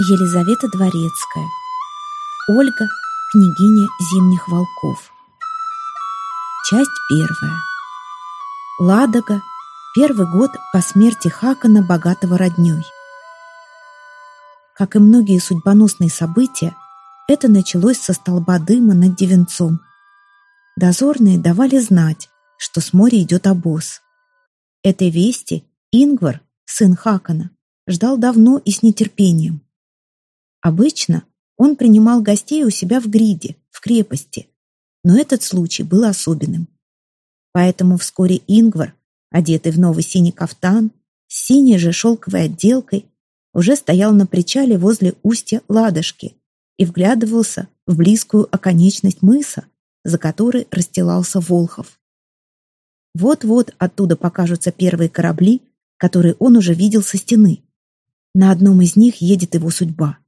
Елизавета Дворецкая. Ольга, княгиня зимних волков. Часть первая. Ладога. Первый год по смерти Хакана, богатого роднёй. Как и многие судьбоносные события, это началось со столба дыма над Девенцом. Дозорные давали знать, что с моря идет обоз. Этой вести Ингвар, сын Хакана, ждал давно и с нетерпением. Обычно он принимал гостей у себя в гриде, в крепости, но этот случай был особенным. Поэтому вскоре Ингвар, одетый в новый синий кафтан, с синей же шелковой отделкой, уже стоял на причале возле устья Ладожки и вглядывался в близкую оконечность мыса, за которой расстилался Волхов. Вот-вот оттуда покажутся первые корабли, которые он уже видел со стены. На одном из них едет его судьба.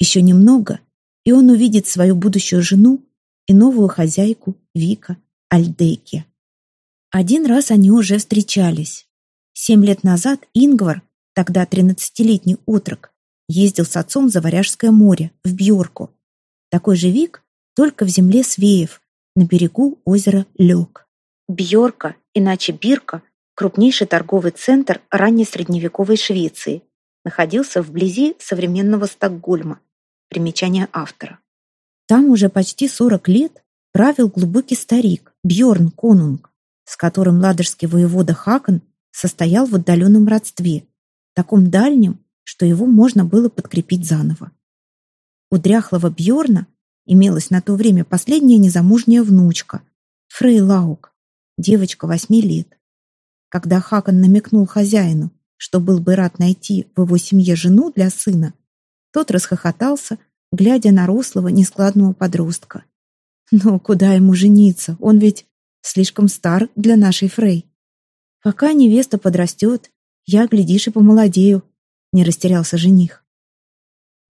Еще немного, и он увидит свою будущую жену и новую хозяйку Вика Альдейке. Один раз они уже встречались. Семь лет назад Ингвар, тогда тринадцатилетний отрок, ездил с отцом за Варяжское море, в Бьорку. Такой же Вик, только в земле Свеев, на берегу озера Лёг. Бьорка, иначе Бирка, крупнейший торговый центр раннесредневековой Швеции, находился вблизи современного Стокгольма, Примечание автора. Там уже почти 40 лет правил глубокий старик Бьорн Конунг, с которым ладожский воевода Хакон состоял в отдаленном родстве, таком дальнем, что его можно было подкрепить заново. У дряхлого Бьорна имелась на то время последняя незамужняя внучка, Фрей Лаук, девочка восьми лет. Когда Хакон намекнул хозяину, что был бы рад найти в его семье жену для сына, тот расхохотался, глядя на рослого, нескладного подростка. «Ну, куда ему жениться? Он ведь слишком стар для нашей Фрей. Пока невеста подрастет, я, глядишь, и помолодею», — не растерялся жених.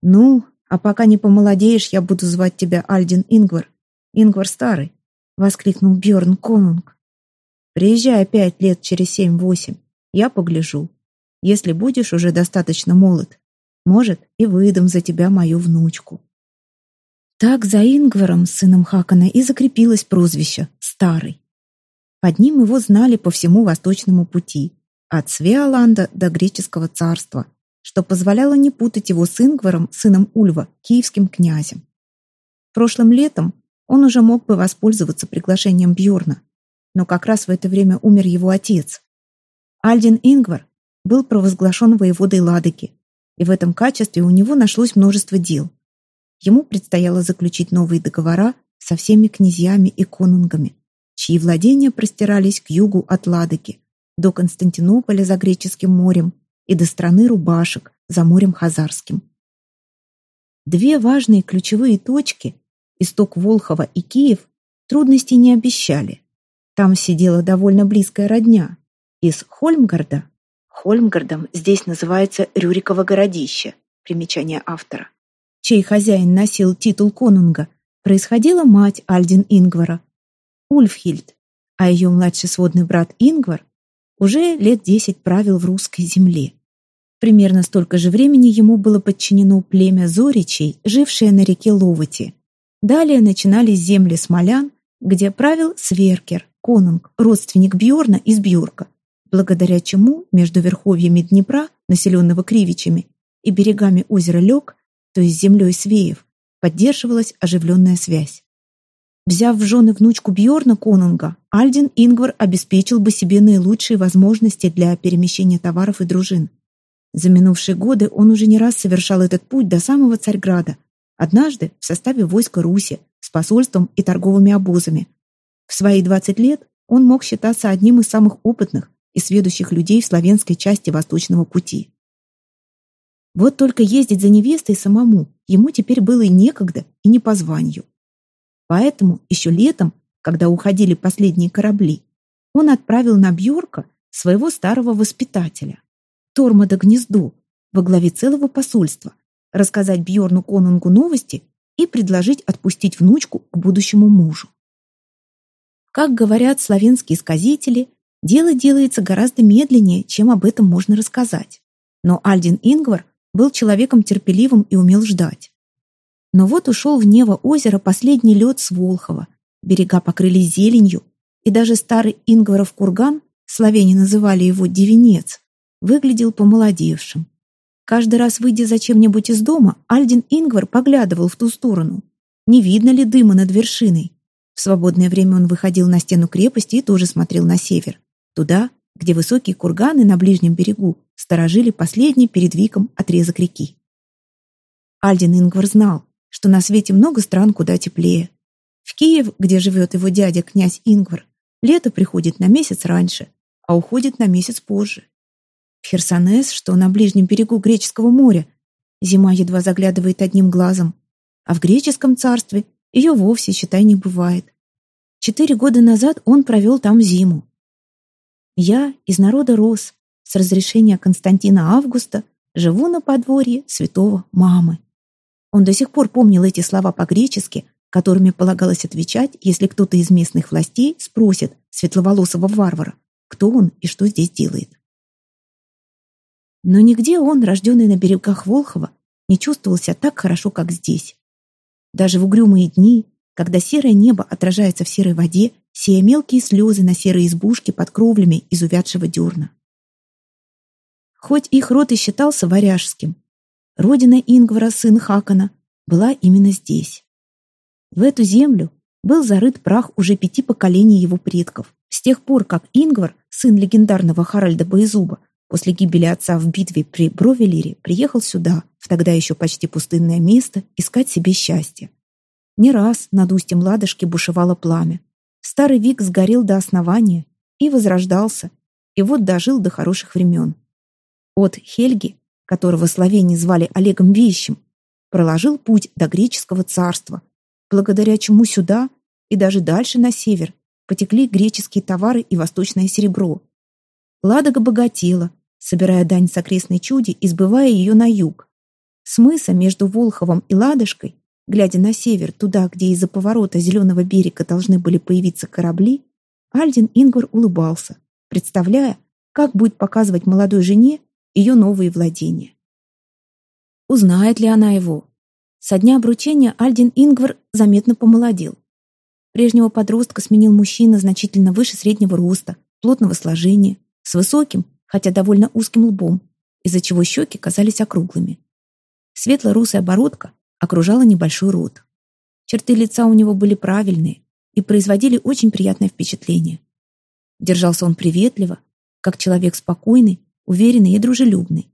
«Ну, а пока не помолодеешь, я буду звать тебя Альдин Ингвар. Ингвар Старый», — воскликнул Бьорн Конунг. «Приезжай опять лет через семь-восемь, я погляжу. Если будешь уже достаточно молод, может, и выдам за тебя мою внучку». Так за Ингваром, сыном Хакана, и закрепилось прозвище «Старый». Под ним его знали по всему Восточному пути, от Свеоланда до Греческого царства, что позволяло не путать его с Ингваром, сыном Ульва, киевским князем. Прошлым летом он уже мог бы воспользоваться приглашением Бьорна, но как раз в это время умер его отец. Альдин Ингвар был провозглашен воеводой Ладоги, и в этом качестве у него нашлось множество дел. Ему предстояло заключить новые договора со всеми князьями и конунгами, чьи владения простирались к югу от Ладоги, до Константинополя за Греческим морем и до страны Рубашек за морем Хазарским. Две важные ключевые точки, исток Волхова и Киев, трудностей не обещали. Там сидела довольно близкая родня. Из Хольмгарда Хольмгардом здесь называется Рюриково городище, примечание автора, чей хозяин носил титул конунга, происходила мать Альдин Ингвара, Ульфхильд, а ее младший сводный брат Ингвар уже лет десять правил в русской земле. Примерно столько же времени ему было подчинено племя Зоричей, жившее на реке Ловоти. Далее начинались земли смолян, где правил Сверкер, конунг, родственник Бьорна из Бьорка, благодаря чему между верховьями Днепра, населенного Кривичами, и берегами озера Лёг, то есть землей Свеев, поддерживалась оживленная связь. Взяв в жены внучку Бьорна Конунга, Альдин Ингвар обеспечил бы себе наилучшие возможности для перемещения товаров и дружин. За минувшие годы он уже не раз совершал этот путь до самого Царьграда, однажды в составе войска Руси с посольством и торговыми обозами. В свои 20 лет он мог считаться одним из самых опытных и сведущих людей в славянской части Восточного пути. Вот только ездить за невестой самому ему теперь было и некогда, и не по званию. Поэтому еще летом, когда уходили последние корабли, он отправил на Бьорка своего старого воспитателя, Тормода Гнезду, во главе целого посольства, рассказать Бьорну Конунгу новости и предложить отпустить внучку к будущему мужу. Как говорят славянские сказители, Дело делается гораздо медленнее, чем об этом можно рассказать. Но Альдин Ингвар был человеком терпеливым и умел ждать. Но вот ушел в Нево озеро последний лед с Волхова, берега покрылись зеленью, и даже старый Ингваров курган, словени называли его Девенец, выглядел помолодевшим. Каждый раз, выйдя за чем-нибудь из дома, Альдин Ингвар поглядывал в ту сторону. Не видно ли дыма над вершиной? В свободное время он выходил на стену крепости и тоже смотрел на север. Туда, где высокие курганы на ближнем берегу сторожили последний перед Виком отрезок реки. Альдин Ингвар знал, что на свете много стран куда теплее. В Киев, где живет его дядя, князь Ингвар, лето приходит на месяц раньше, а уходит на месяц позже. В Херсонес, что на ближнем берегу Греческого моря, зима едва заглядывает одним глазом, а в греческом царстве ее вовсе, считай, не бывает. Четыре года назад он провел там зиму. Я из народа рос, с разрешения Константина Августа, живу на подворье святого мамы. Он до сих пор помнил эти слова по-гречески, которыми полагалось отвечать, если кто-то из местных властей спросит светловолосого варвара, кто он и что здесь делает. Но нигде он, рожденный на берегах Волхова, не чувствовал себя так хорошо, как здесь. Даже в угрюмые дни, когда серое небо отражается в серой воде, сея мелкие слезы на серой избушке под кровлями из увядшего дерна. Хоть их род и считался варяжским, родина Ингвара, сын Хакана, была именно здесь. В эту землю был зарыт прах уже пяти поколений его предков, с тех пор, как Ингвар, сын легендарного Харальда Боезуба, после гибели отца в битве при Бровелире, приехал сюда, в тогда еще почти пустынное место, искать себе счастье. Не раз над устьем ладошки бушевало пламя. Старый Вик сгорел до основания и возрождался, и вот дожил до хороших времен. От Хельги, которого словени звали Олегом Вещим, проложил путь до греческого царства, благодаря чему сюда и даже дальше на север потекли греческие товары и восточное серебро. Ладога богатела, собирая дань с окрестной чуди и сбывая ее на юг. С мыса между Волховом и Ладожкой, глядя на север, туда, где из-за поворота зеленого берега должны были появиться корабли, Альдин Ингвар улыбался, представляя, как будет показывать молодой жене ее новые владения. Узнает ли она его? Со дня обручения Альдин Ингвар заметно помолодел. Прежнего подростка сменил мужчина значительно выше среднего роста, плотного сложения, с высоким, хотя довольно узким лбом, из-за чего щеки казались округлыми. Светло-русая бородка окружала небольшой рот. Черты лица у него были правильные и производили очень приятное впечатление. Держался он приветливо, как человек спокойный, уверенный и дружелюбный,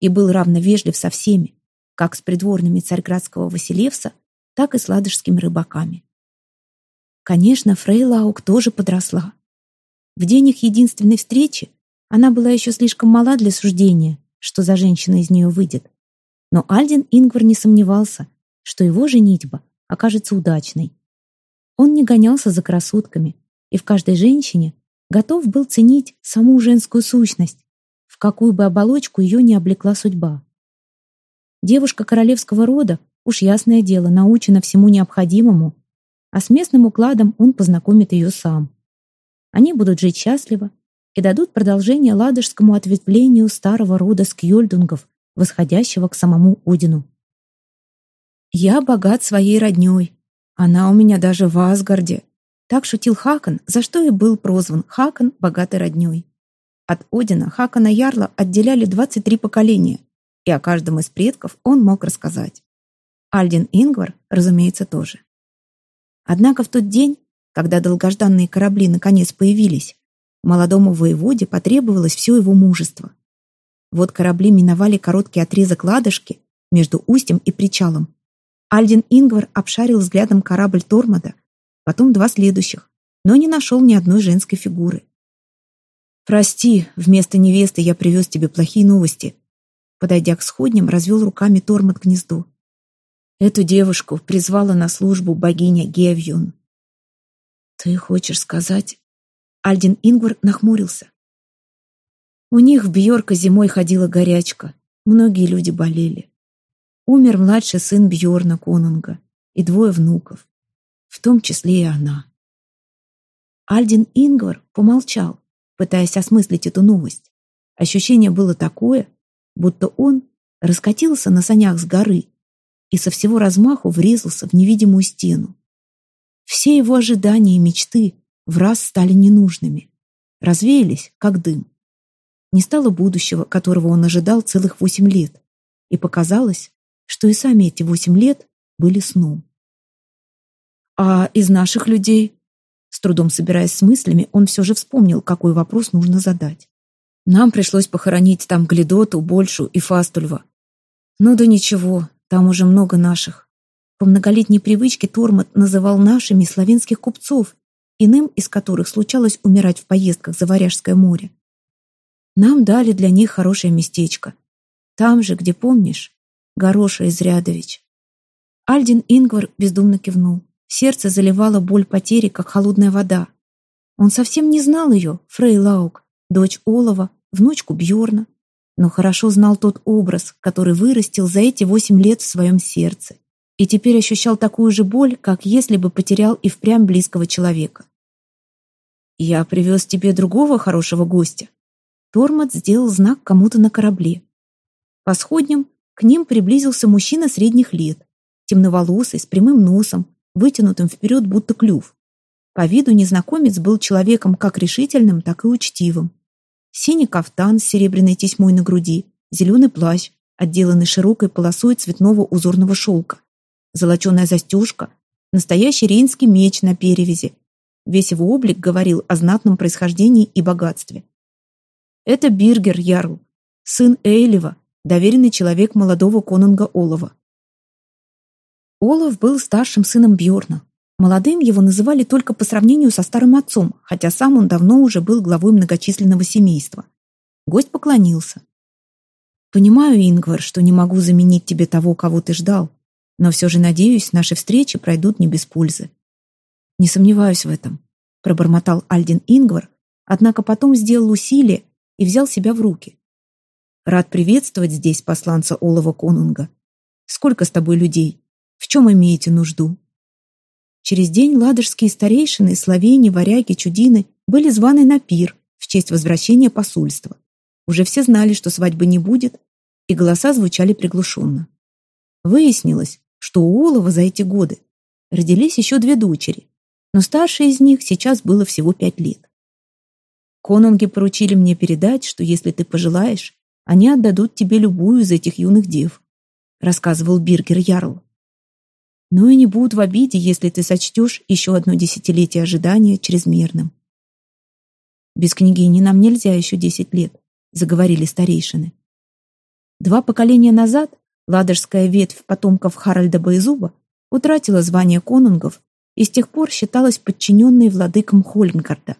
и был равно вежлив со всеми, как с придворными царьградского Василевса, так и с ладожскими рыбаками. Конечно, Фрейлаук тоже подросла. В день их единственной встречи она была еще слишком мала для суждения, что за женщина из нее выйдет. Но Альдин Ингвар не сомневался, что его женитьба окажется удачной. Он не гонялся за красотками и в каждой женщине готов был ценить саму женскую сущность, в какую бы оболочку ее не облекла судьба. Девушка королевского рода, уж ясное дело, научена всему необходимому, а с местным укладом он познакомит ее сам. Они будут жить счастливо и дадут продолжение ладожскому ответвлению старого рода скьольдунгов, восходящего к самому Удину. «Я богат своей роднёй. Она у меня даже в Асгарде», так шутил Хакон, за что и был прозван Хакон богатой роднёй. От Одина Хакона Ярла отделяли 23 поколения, и о каждом из предков он мог рассказать. Альдин Ингвар, разумеется, тоже. Однако в тот день, когда долгожданные корабли наконец появились, молодому воеводе потребовалось все его мужество. Вот корабли миновали короткий отрезок ладожки между устьем и причалом. Альдин Ингвар обшарил взглядом корабль Тормода, потом два следующих, но не нашел ни одной женской фигуры. «Прости, вместо невесты я привез тебе плохие новости», Подойдя к сходням, развел руками Тормот гнездо. Эту девушку призвала на службу богиня Гевьюн. «Ты хочешь сказать...» Альдин Ингвар нахмурился. У них в Бьорка зимой ходила горячка. Многие люди болели. Умер младший сын Бьорна Конунга и двое внуков, в том числе и она. Альдин Ингвар помолчал, пытаясь осмыслить эту новость. Ощущение было такое, будто он раскатился на санях с горы и со всего размаху врезался в невидимую стену. Все его ожидания и мечты в раз стали ненужными, развеялись, как дым. Не стало будущего, которого он ожидал целых восемь лет, и показалось, что и сами эти восемь лет были сном. «А из наших людей?» С трудом собираясь с мыслями, он все же вспомнил, какой вопрос нужно задать. Нам пришлось похоронить там Гледоту, Большу и Фастульва. Ну да ничего, там уже много наших. По многолетней привычке Тормот называл нашими славянских купцов, иным из которых случалось умирать в поездках за Варяжское море. Нам дали для них хорошее местечко. Там же, где помнишь, Гороша Изрядович. Альдин Ингвар бездумно кивнул. Сердце заливало боль потери, как холодная вода. Он совсем не знал ее, Фрей Лаук, дочь Олова, внучку Бьорна, но хорошо знал тот образ, который вырастил за эти восемь лет в своем сердце, и теперь ощущал такую же боль, как если бы потерял и впрямь близкого человека. «Я привез тебе другого хорошего гостя». Тормот сделал знак кому-то на корабле. По сходням к ним приблизился мужчина средних лет, темноволосый, с прямым носом, вытянутым вперед, будто клюв. По виду незнакомец был человеком как решительным, так и учтивым. Синий кафтан с серебряной тесьмой на груди, зеленый плащ, отделанный широкой полосой цветного узорного шелка, золоченая застежка, настоящий рейнский меч на перевязи. Весь его облик говорил о знатном происхождении и богатстве. Это Биргер Ярл, сын Эйлева, доверенный человек молодого конунга Олова. Олаф был старшим сыном Бьорна. Молодым его называли только по сравнению со старым отцом, хотя сам он давно уже был главой многочисленного семейства. Гость поклонился. «Понимаю, Ингвар, что не могу заменить тебе того, кого ты ждал, но все же, надеюсь, наши встречи пройдут не без пользы». «Не сомневаюсь в этом», — пробормотал Альдин Ингвар, однако потом сделал усилие и взял себя в руки. «Рад приветствовать здесь посланца Олова Конунга. Сколько с тобой людей?» В чем имеете нужду?» Через день ладожские старейшины, словени, варяги, чудины были званы на пир в честь возвращения посольства. Уже все знали, что свадьбы не будет, и голоса звучали приглушенно. Выяснилось, что у Олова за эти годы родились еще две дочери, но старшей из них сейчас было всего пять лет. Конунги поручили мне передать, что если ты пожелаешь, они отдадут тебе любую из этих юных дев, рассказывал Биргер Ярл но и не будут в обиде, если ты сочтешь еще одно десятилетие ожидания чрезмерным. Без княгини нам нельзя еще десять лет, заговорили старейшины. Два поколения назад ладожская ветвь потомков Харальда Боезуба утратила звание конунгов и с тех пор считалась подчиненной владыкам Хольмгарда.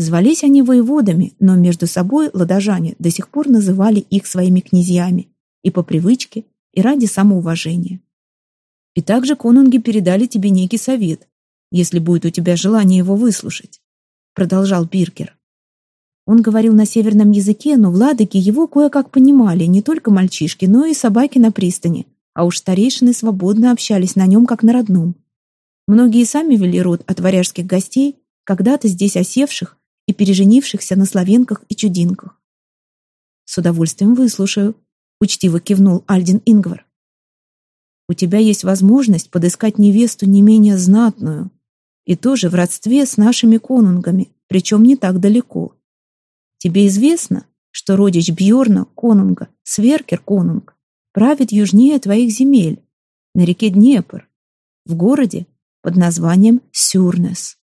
Звались они воеводами, но между собой ладожане до сих пор называли их своими князьями и по привычке, и ради самоуважения. И также конунги передали тебе некий совет, если будет у тебя желание его выслушать», — продолжал Биркер. Он говорил на северном языке, но в Ладоге его кое-как понимали не только мальчишки, но и собаки на пристани, а уж старейшины свободно общались на нем, как на родном. Многие сами вели род от варяжских гостей, когда-то здесь осевших и переженившихся на славенках и чудинках. «С удовольствием выслушаю», — учтиво кивнул Альдин Ингвар. У тебя есть возможность подыскать невесту не менее знатную и тоже в родстве с нашими конунгами, причем не так далеко. Тебе известно, что родич Бьорна, конунга, Сверкер конунг, правит южнее твоих земель, на реке Днепр, в городе под названием Сюрнес.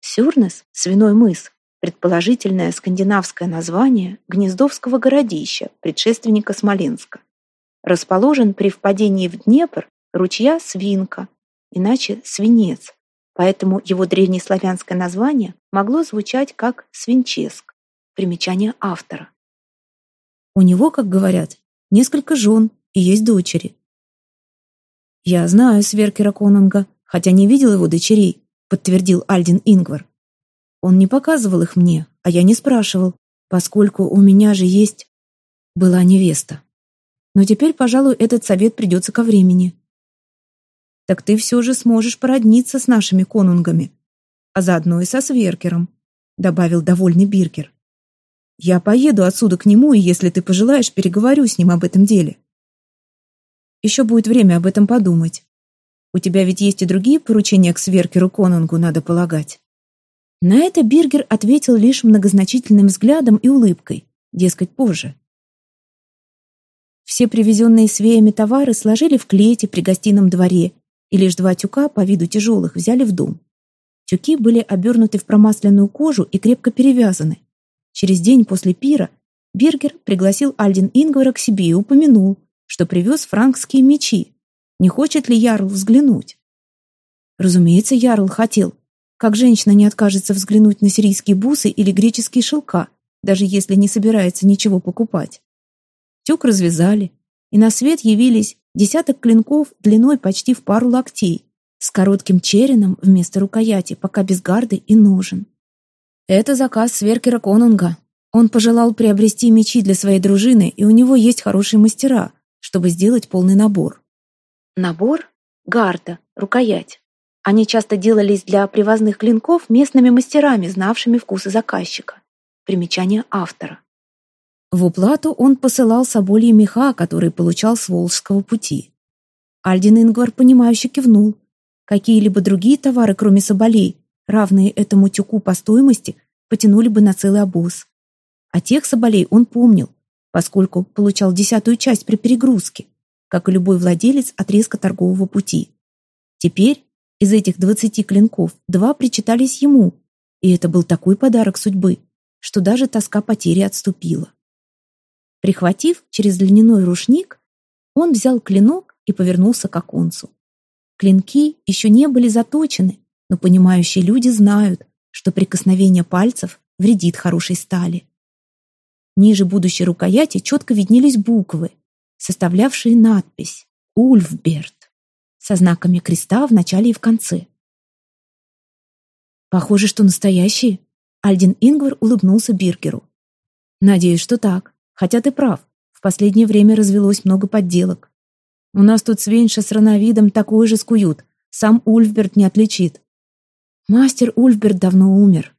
Сюрнес — свиной мыс, предположительное скандинавское название гнездовского городища, предшественника Смоленска расположен при впадении в Днепр ручья Свинка, иначе Свинец, поэтому его древнеславянское название могло звучать как Свинческ. Примечание автора. У него, как говорят, несколько жен и есть дочери. «Я знаю Сверкера Конунга, хотя не видел его дочерей», подтвердил Альдин Ингвар. Он не показывал их мне, а я не спрашивал, поскольку у меня же есть... была невеста. Но теперь, пожалуй, этот совет придется ко времени. Так ты все же сможешь породниться с нашими конунгами, а заодно и со Сверкером, добавил довольный Биркер. Я поеду отсюда к нему, и если ты пожелаешь, переговорю с ним об этом деле. Еще будет время об этом подумать. У тебя ведь есть и другие поручения к сверкеру Конунгу, надо полагать. На это Биргер ответил лишь многозначительным взглядом и улыбкой, дескать, позже. Все привезенные свеями товары сложили в клете при гостином дворе, и лишь два тюка, по виду тяжелых, взяли в дом. Тюки были обернуты в промасленную кожу и крепко перевязаны. Через день после пира Биргер пригласил Альдин Ингвара к себе и упомянул, что привез франкские мечи. Не хочет ли Ярл взглянуть? Разумеется, Ярл хотел. Как женщина не откажется взглянуть на сирийские бусы или греческие шелка, даже если не собирается ничего покупать. Тюк развязали, и на свет явились десяток клинков длиной почти в пару локтей, с коротким череном вместо рукояти, пока без гарды и ножен. Это заказ Сверкера Конунга. Он пожелал приобрести мечи для своей дружины, и у него есть хорошие мастера, чтобы сделать полный набор. Набор — гарда, рукоять. Они часто делались для привозных клинков местными мастерами, знавшими вкусы заказчика. Примечание автора. В уплату он посылал собольи меха, которые получал с Волжского пути. Альдин Ингвар, понимающе кивнул. Какие-либо другие товары, кроме соболей, равные этому тюку по стоимости, потянули бы на целый обоз. А тех соболей он помнил, поскольку получал десятую часть при перегрузке, как и любой владелец отрезка торгового пути. Теперь из этих двадцати клинков два причитались ему, и это был такой подарок судьбы, что даже тоска потери отступила. Прихватив через льняной рушник, он взял клинок и повернулся к оконцу. Клинки еще не были заточены, но понимающие люди знают, что прикосновение пальцев вредит хорошей стали. Ниже будущей рукояти четко виднелись буквы, составлявшие надпись «Ульфберт» со знаками креста в начале и в конце. «Похоже, что настоящие», — Альдин Ингвар улыбнулся Биргеру. «Надеюсь, что так. Хотя ты прав, в последнее время развелось много подделок. У нас тут свинша с рановидом такой же скуют, сам Ульфберт не отличит. Мастер Ульфберт давно умер.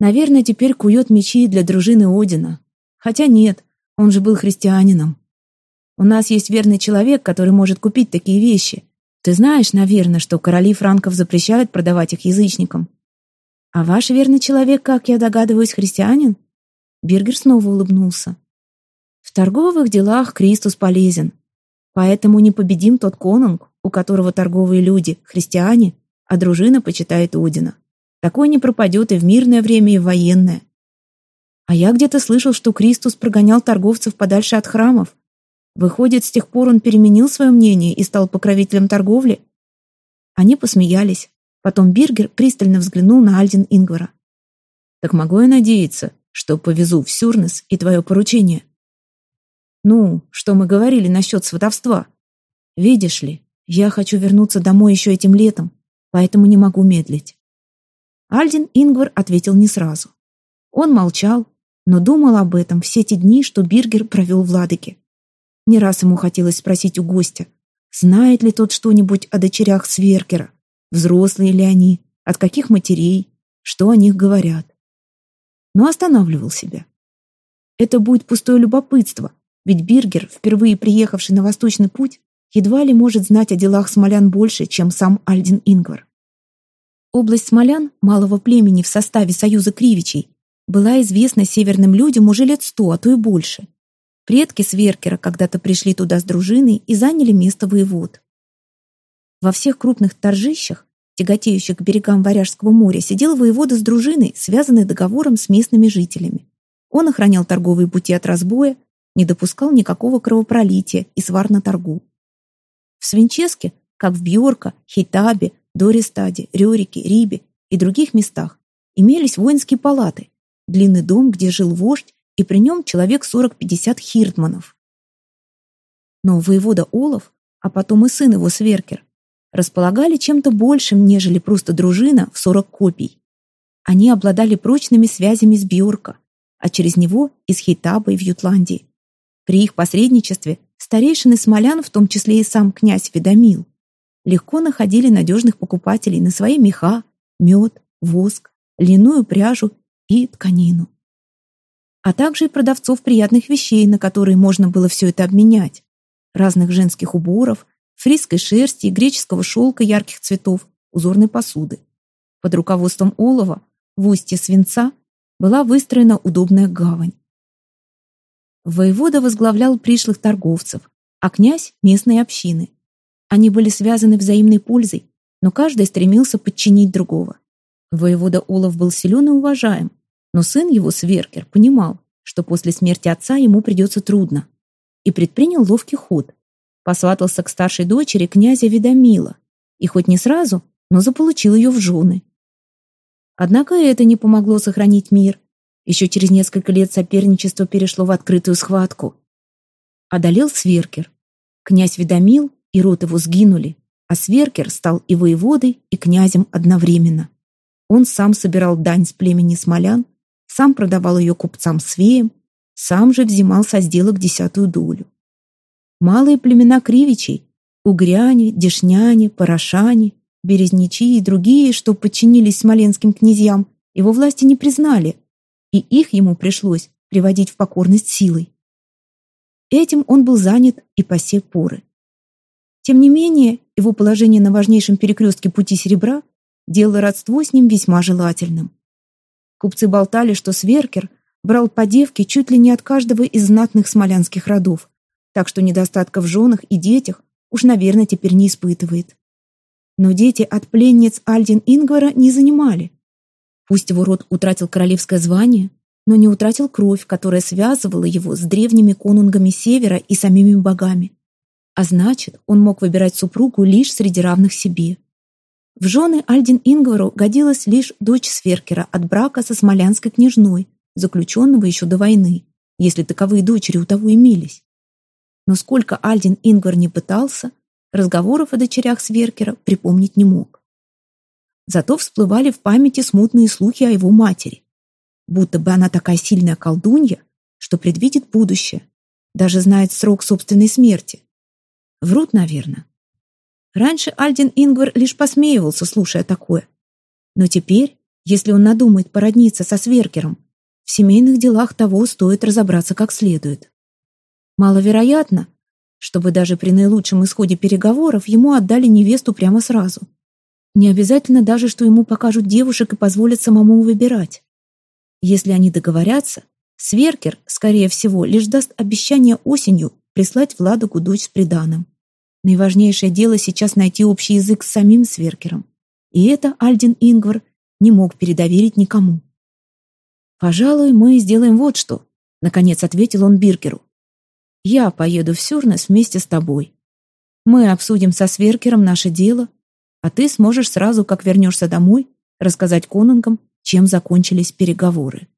Наверное, теперь кует мечи для дружины Одина. Хотя нет, он же был христианином. У нас есть верный человек, который может купить такие вещи. Ты знаешь, наверное, что короли франков запрещают продавать их язычникам. А ваш верный человек, как я догадываюсь, христианин? Биргер снова улыбнулся. В торговых делах Кристус полезен. Поэтому непобедим тот конунг, у которого торговые люди – христиане, а дружина почитает Одина. Такой не пропадет и в мирное время, и в военное. А я где-то слышал, что Кристус прогонял торговцев подальше от храмов. Выходит, с тех пор он переменил свое мнение и стал покровителем торговли? Они посмеялись. Потом Биргер пристально взглянул на Альдин Ингвара. «Так могу я надеяться, что повезу в Сюрнес и твое поручение?» Ну, что мы говорили насчет сватовства? Видишь ли, я хочу вернуться домой еще этим летом, поэтому не могу медлить. Альдин Ингвар ответил не сразу. Он молчал, но думал об этом все те дни, что Биргер провел в Ладыке. Не раз ему хотелось спросить у гостя, знает ли тот что-нибудь о дочерях Сверкера, взрослые ли они, от каких матерей, что о них говорят. Но останавливал себя. Это будет пустое любопытство, ведь Биргер, впервые приехавший на Восточный путь, едва ли может знать о делах смолян больше, чем сам Альдин Ингвар. Область смолян, малого племени в составе Союза Кривичей, была известна северным людям уже лет сто, а то и больше. Предки Сверкера когда-то пришли туда с дружиной и заняли место воевод. Во всех крупных торжищах, тяготеющих к берегам Варяжского моря, сидел воевода с дружиной, связанный договором с местными жителями. Он охранял торговые пути от разбоя, не допускал никакого кровопролития и свар на торгу. В Свинческе, как в Бьорка, Хейтабе, Дористаде, Рюрике, Рибе и других местах, имелись воинские палаты, длинный дом, где жил вождь, и при нем человек 40-50 хиртманов. Но воевода Олов, а потом и сын его Сверкер, располагали чем-то большим, нежели просто дружина в 40 копий. Они обладали прочными связями с Бьорка, а через него и с Хейтабой в Ютландии. При их посредничестве старейшины смолян, в том числе и сам князь Ведомил, легко находили надежных покупателей на свои меха, мед, воск, льняную пряжу и тканину. А также и продавцов приятных вещей, на которые можно было все это обменять. Разных женских уборов, фриской шерсти и греческого шелка ярких цветов, узорной посуды. Под руководством Олова в устье свинца была выстроена удобная гавань. Воевода возглавлял пришлых торговцев, а князь — местные общины. Они были связаны взаимной пользой, но каждый стремился подчинить другого. Воевода Олов был силен и уважаем, но сын его, Сверкер, понимал, что после смерти отца ему придется трудно, и предпринял ловкий ход. Посватался к старшей дочери князя Ведомила, и хоть не сразу, но заполучил ее в жены. Однако это не помогло сохранить мир. Еще через несколько лет соперничество перешло в открытую схватку. Одолел Сверкер. Князь Ведомил и род его сгинули, а Сверкер стал и воеводой, и князем одновременно. Он сам собирал дань с племени смолян, сам продавал ее купцам-свеям, сам же взимал со сделок десятую долю. Малые племена кривичей, угряне, дешняне, порошане, березничи и другие, что подчинились смоленским князьям, его власти не признали, и их ему пришлось приводить в покорность силой. Этим он был занят и по сей поры. Тем не менее, его положение на важнейшем перекрестке пути серебра делало родство с ним весьма желательным. Купцы болтали, что Сверкер брал по девке чуть ли не от каждого из знатных смолянских родов, так что недостатка в женах и детях уж, наверное, теперь не испытывает. Но дети от пленниц Альдин Ингвара не занимали. Пусть его род утратил королевское звание, но не утратил кровь, которая связывала его с древними конунгами Севера и самими богами а значит, он мог выбирать супругу лишь среди равных себе. В жены Альдин Ингвару годилась лишь дочь Сверкера от брака со смолянской княжной, заключенного еще до войны, если таковые дочери у того имелись. Но сколько Альдин Ингвар не пытался, разговоров о дочерях Сверкера припомнить не мог. Зато всплывали в памяти смутные слухи о его матери. Будто бы она такая сильная колдунья, что предвидит будущее, даже знает срок собственной смерти. Врут, наверное. Раньше Альдин Ингвар лишь посмеивался, слушая такое. Но теперь, если он надумает породниться со Сверкером, в семейных делах того стоит разобраться как следует. Маловероятно, чтобы даже при наилучшем исходе переговоров ему отдали невесту прямо сразу. Не обязательно даже, что ему покажут девушек и позволят самому выбирать. Если они договорятся, Сверкер, скорее всего, лишь даст обещание осенью прислать Владуку дочь с приданым. Наиважнейшее дело сейчас найти общий язык с самим Сверкером. И это Альдин Ингвар не мог передоверить никому. «Пожалуй, мы сделаем вот что», — наконец ответил он Биркеру. «Я поеду в Сюрнес вместе с тобой. Мы обсудим со Сверкером наше дело, а ты сможешь сразу, как вернешься домой, рассказать конунгам, чем закончились переговоры».